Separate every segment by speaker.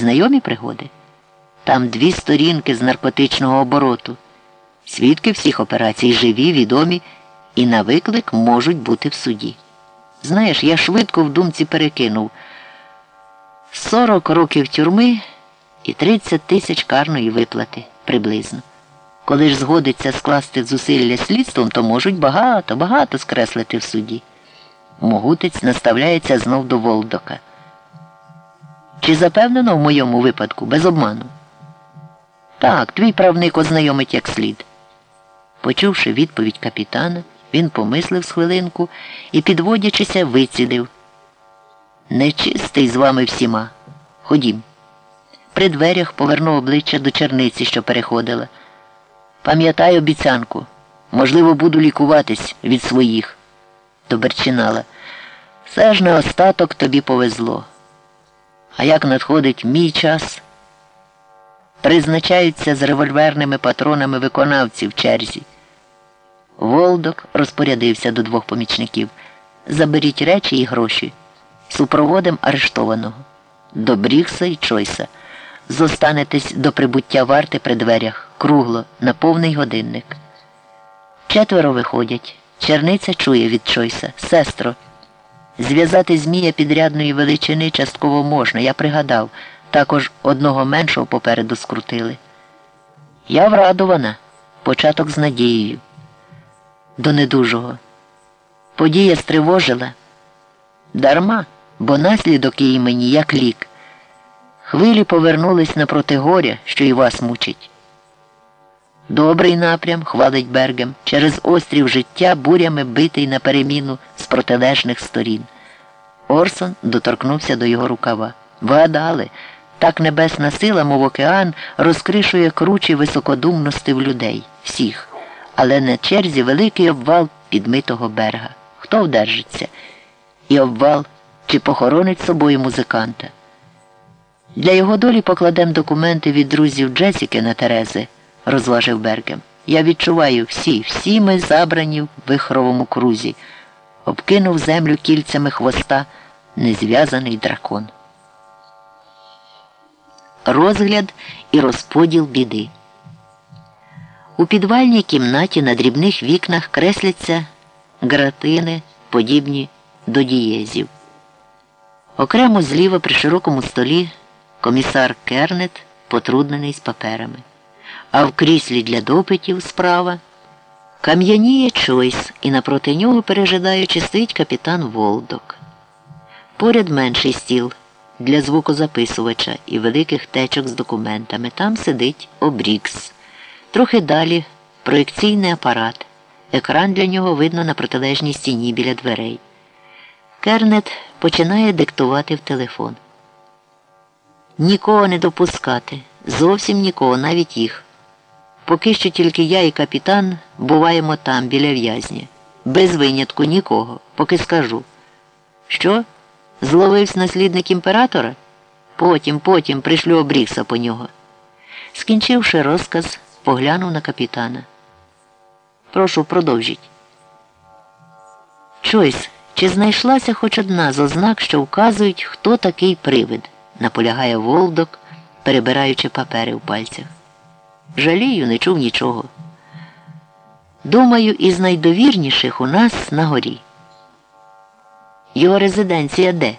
Speaker 1: Знайомі пригоди? Там дві сторінки з наркотичного обороту. Свідки всіх операцій живі, відомі і на виклик можуть бути в суді. Знаєш, я швидко в думці перекинув 40 років тюрми і 30 тисяч карної виплати приблизно. Коли ж згодиться скласти зусилля слідством, то можуть багато, багато скреслити в суді. Могутець наставляється знов до Волдока. Чи запевнено в моєму випадку без обману? Так, твій правник ознайомить як слід. Почувши відповідь капітана, він помислив з хвилинку і, підводячися, вицідив. Нечистий з вами всіма. Ходім. При дверях повернув обличчя до черниці, що переходила. Пам'ятай обіцянку. Можливо, буду лікуватись від своїх. Доберчинала. Все ж на остаток тобі повезло. А як надходить мій час? Призначаються з револьверними патронами виконавці в черзі. Волдок розпорядився до двох помічників. Заберіть речі і гроші. Супроводом арештованого. До Брікса і Чойса. Зостанетесь до прибуття варти при дверях, кругло, на повний годинник. Четверо виходять. Черниця чує від Чойса. Сестро. Зв'язати Змія підрядної величини частково можна, я пригадав, також одного меншого попереду скрутили. Я врадована, початок з надією. До недужого. Подія стривожила. Дарма, бо наслідок її мені як лік. Хвилі повернулись напроти горя, що і вас мучить. Добрий напрям, хвалить Бергем, через острів життя бурями битий на переміну з протилежних сторін. Орсон доторкнувся до його рукава. Вгадали, так небесна сила, мов океан, розкришує кручі високодумності в людей, всіх, але на черзі великий обвал підмитого берега. Хто вдержиться? І обвал чи похоронить собою музиканта? Для його долі покладемо документи від друзів Джесіки на Терези розважив Бергем. Я відчуваю всі, всі ми забрані в вихровому крузі. Обкинув землю кільцями хвоста незв'язаний дракон. Розгляд і розподіл біди. У підвальній кімнаті на дрібних вікнах кресляться гратини, подібні до дієзів. Окремо зліва при широкому столі комісар Кернет потруднений з паперами а в кріслі для допитів справа кам'яніє Чойс і напроти нього, пережидаючи, стоїть капітан Волдок. Поряд менший стіл для звукозаписувача і великих течок з документами. Там сидить Обрікс. Трохи далі проєкційний апарат. Екран для нього видно на протилежній стіні біля дверей. Кернет починає диктувати в телефон. Нікого не допускати. Зовсім нікого, навіть їх. Поки що тільки я і капітан буваємо там, біля в'язні. Без винятку нікого, поки скажу. Що? Зловився наслідник імператора? Потім, потім пришлю обрікса по нього. Скінчивши розказ, поглянув на капітана. Прошу, продовжіть. Чойс, чи знайшлася хоч одна з ознак, що вказують, хто такий привид? наполягає Волдок, перебираючи папери в пальцях. Жалію, не чув нічого. Думаю, із найдовірніших у нас на горі. Його резиденція де?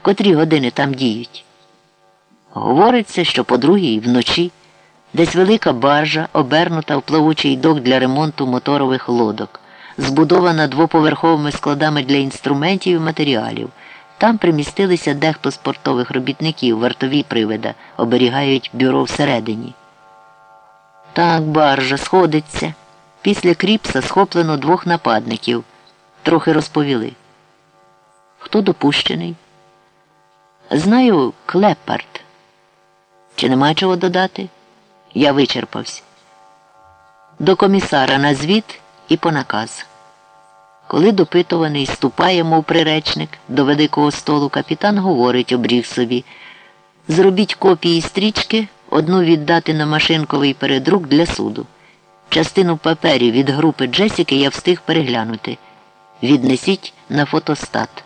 Speaker 1: В котрі години там діють? Говориться, що по другій вночі десь велика баржа, обернута в плавучий док для ремонту моторових лодок, збудована двоповерховими складами для інструментів і матеріалів. Там примістилися дехто з портових робітників, вартові привида, оберігають бюро всередині. Так, баржа сходиться. Після кріпса схоплено двох нападників. Трохи розповіли. Хто допущений? Знаю Клепард. Чи нема чого додати? Я вичерпався. До комісара на звіт і по наказ. Коли допитуваний ступає, мов приречник, до великого столу капітан говорить обріг собі зробіть копії стрічки, одну віддати на машинковий передрук для суду. Частину паперів від групи Джесіки я встиг переглянути. Віднесіть на фотостат.